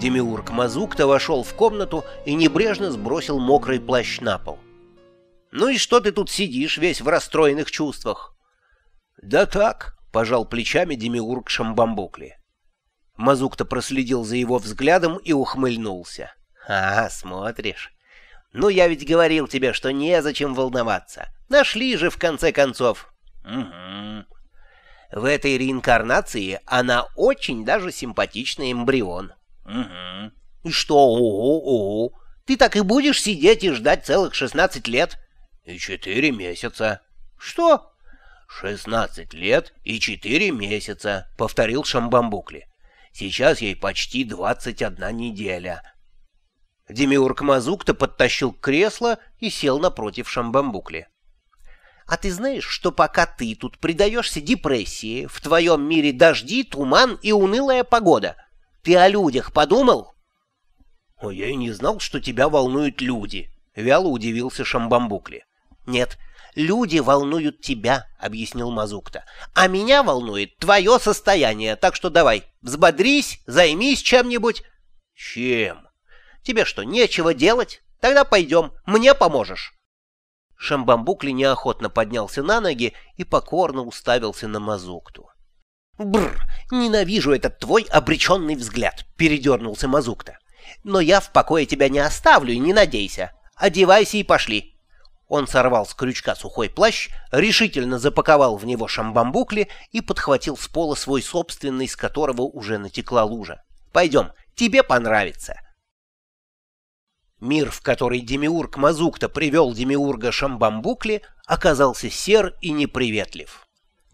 Демиург Мазукта вошел в комнату и небрежно сбросил мокрый плащ на пол. «Ну и что ты тут сидишь, весь в расстроенных чувствах?» «Да так», — пожал плечами Демиург Шамбамбукли. Мазукта проследил за его взглядом и ухмыльнулся. «А, смотришь. Ну, я ведь говорил тебе, что незачем волноваться. Нашли же, в конце концов». «Угу». В этой реинкарнации она очень даже симпатичный эмбрион. «Угу». «Что «угу», «угу»? Ты так и будешь сидеть и ждать целых 16 лет?» «И 4 месяца». «Что?» «16 лет и 4 месяца», — повторил Шамбамбукли. «Сейчас ей почти 21 неделя». Демиург Мазукта подтащил кресло и сел напротив Шамбамбукли. «А ты знаешь, что пока ты тут предаешься депрессии, в твоем мире дожди, туман и унылая погода?» Ты о людях подумал? — Я и не знал, что тебя волнуют люди, — вяло удивился Шамбамбукли. — Нет, люди волнуют тебя, — объяснил Мазукта. — А меня волнует твое состояние, так что давай, взбодрись, займись чем-нибудь. — Чем? Тебе что, нечего делать? Тогда пойдем, мне поможешь. Шамбамбукли неохотно поднялся на ноги и покорно уставился на Мазукту. «Бррр! Ненавижу этот твой обреченный взгляд!» — передернулся Мазукта. «Но я в покое тебя не оставлю, не надейся. Одевайся и пошли!» Он сорвал с крючка сухой плащ, решительно запаковал в него шамбамбукли и подхватил с пола свой собственный, с которого уже натекла лужа. «Пойдем, тебе понравится!» Мир, в который Демиург Мазукта привел Демиурга Шамбамбукли, оказался сер и неприветлив.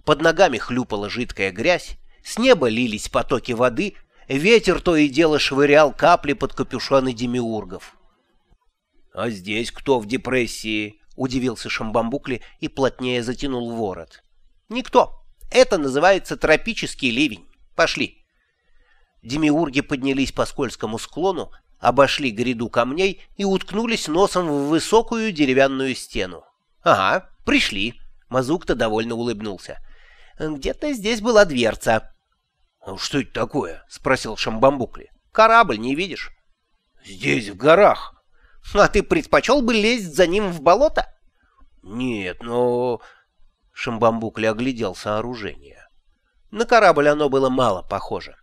Под ногами хлюпала жидкая грязь, с неба лились потоки воды, ветер то и дело швырял капли под капюшоны демиургов. «А здесь кто в депрессии?» — удивился Шамбамбукли и плотнее затянул ворот. «Никто. Это называется тропический ливень. Пошли». Демиурги поднялись по скользкому склону, обошли гряду камней и уткнулись носом в высокую деревянную стену. «Ага, пришли». Мазук-то довольно улыбнулся. Где-то здесь была дверца. «А — Что это такое? — спросил Шамбамбукли. — Корабль, не видишь? — Здесь, в горах. — А ты предпочел бы лезть за ним в болото? — Нет, но... Шамбамбукли оглядел сооружение. На корабль оно было мало похоже.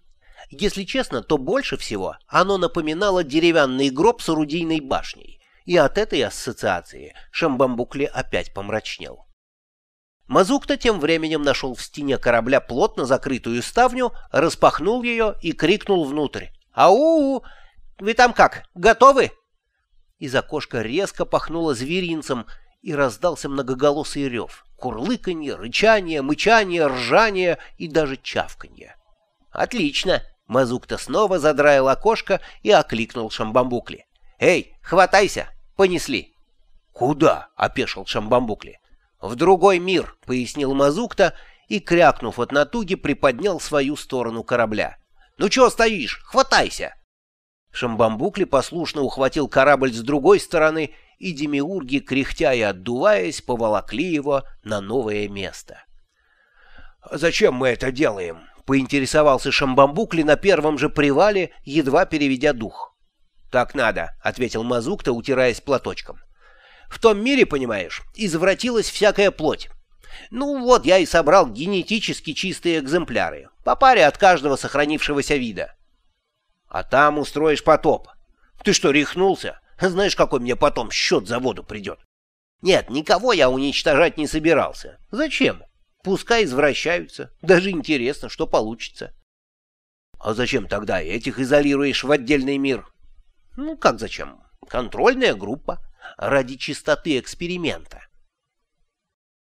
Если честно, то больше всего оно напоминало деревянный гроб с орудийной башней, и от этой ассоциации Шамбамбукли опять помрачнел. Мазукто тем временем нашел в стене корабля плотно закрытую ставню, распахнул ее и крикнул внутрь. «Ау! Вы там как, готовы?» Из окошка резко пахнуло зверинцем, и раздался многоголосый рев. Курлыканье, рычание, мычание, ржание и даже чавканье. «Отлично!» — Мазукто снова задраил окошко и окликнул Шамбамбукли. «Эй, хватайся! Понесли!» «Куда?» — опешил Шамбамбукли. «В другой мир», — пояснил Мазукта и, крякнув от натуги, приподнял свою сторону корабля. «Ну чё стоишь? Хватайся!» Шамбамбукли послушно ухватил корабль с другой стороны, и демиурги, кряхтя и отдуваясь, поволокли его на новое место. «Зачем мы это делаем?» — поинтересовался Шамбамбукли на первом же привале, едва переведя дух. «Так надо», — ответил Мазукта, утираясь платочком. В том мире, понимаешь, извратилась всякая плоть. Ну вот я и собрал генетически чистые экземпляры, по паре от каждого сохранившегося вида. А там устроишь потоп. Ты что, рехнулся? Знаешь, какой мне потом счет за воду придет? Нет, никого я уничтожать не собирался. Зачем? Пускай извращаются. Даже интересно, что получится. А зачем тогда этих изолируешь в отдельный мир? Ну, как зачем? Контрольная группа ради чистоты эксперимента.